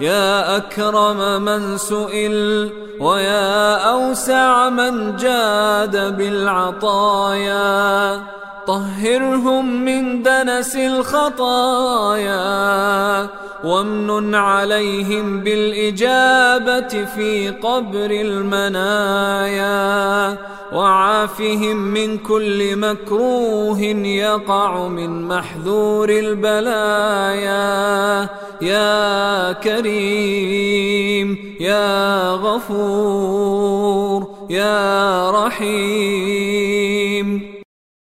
يا أكرم من سئل ويا أوسع من جاد بالعطايا طهرهم من دنس الخطايا وامن عليهم بالإجابة في قبر المنايا وعافهم من كل مكروه يقع من محذور البلايا يا كريم يا غفور يا رحيم.